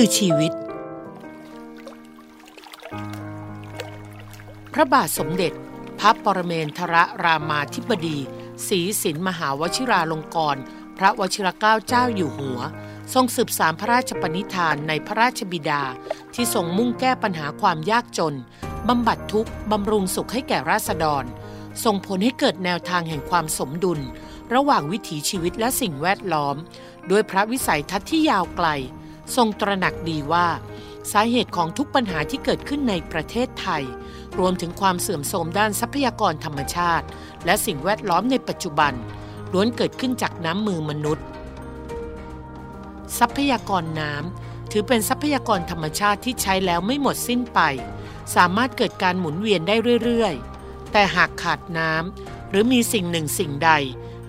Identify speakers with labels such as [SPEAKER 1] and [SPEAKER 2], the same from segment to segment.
[SPEAKER 1] คือชีวิต พระบาทสมเด็จ พระปรเมนทรรามาธิบดีศรีสินมหาวชิราลงกรณพระวชิรเกล้าเจ้าอยู่หัว ทรงสืบสารพระราชปณิธานในพระราชบิดา ที่ทรงมุ่งแก้ปัญหาความยากจน บำบัดทุกข์บำรุงสุขให้แก่ราษฎรส่งผลให้เกิดแนวทางแห่งความสมดุล ระหว่างวิถีชีวิตและสิ่งแวดล้อม ด้วยพระวิสัยทัศน์ที่ยาวไกล ทรงตระหนักดีว่า สาเหตุของทุกปัญหาที่เกิดขึ้นในประเทศไทย รวมถึงความเสื่อมโทรมด้านทรัพยากรธรรมชาติ และสิ่งแวดล้อมในปัจจุบัน ล้วนเกิดขึ้นจากน้ำมือมนุษย์ ทรัพยากรน้ำถือเป็นทรัพยากรธรรมชาติที่ใช้แล้วไม่หมดสิ้นไป สามารถเกิดการหมุนเวียนได้เรื่อยๆ แต่หากขาดน้ำหรือมีสิ่งหนึ่งสิ่งใด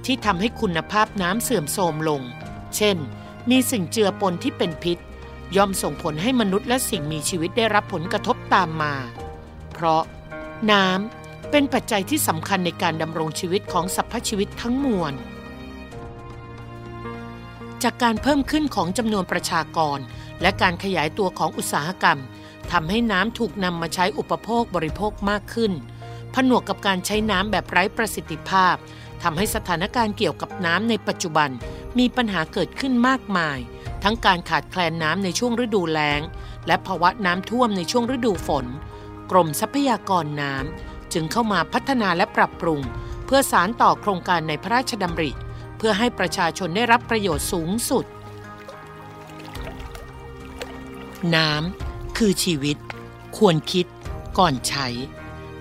[SPEAKER 1] ที่ทำให้คุณภาพน้ำเสื่อมโทรมลง เช่น มีสิ่งเจือปนที่เป็นพิษ ย่อมส่งผลให้มนุษย์และสิ่งมีชีวิตได้รับผลกระทบตามมา เพราะ น้ำเป็นปัจจัยที่สำคัญในการดำรงชีวิตของสรรพชีวิตทั้งมวล จากการเพิ่มขึ้นของจำนวนประชากร และการขยายตัวของอุตสาหกรรมทำให้น้ำถูกนำมาใช้อุปโภคบริโภคมากขึ้น ผนวกกับการใช้น้ำแบบไร้ประสิทธิภาพทำให้สถานการณ์เกี่ยวกับน้ำในปัจจุบัน มีปัญหาเกิดขึ้นมากมาย ทั้งการขาดแคลนน้ำในช่วงฤดูแล้ง และภาวะน้ำท่วมในช่วงฤดูฝน กรมทรัพยากรน้ำจึงเข้ามาพัฒนาและปรับปรุง เพื่อสารต่อโครงการในพระราชดำริ เพื่อให้ประชาชนได้รับประโยชน์สูงสุด น้ำคือชีวิต ควรคิด ก่อนใช้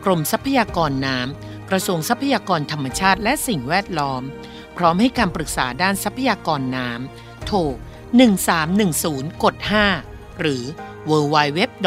[SPEAKER 1] กรมทรัพยากรน้ำกระทรวงทรัพยากรธรรมชาติและสิ่งแวดล้อม พร้อมให้การปรึกษาด้านทรัพยากรน้ำโทร 1310 กด 5 หรือ www.dwr.go.th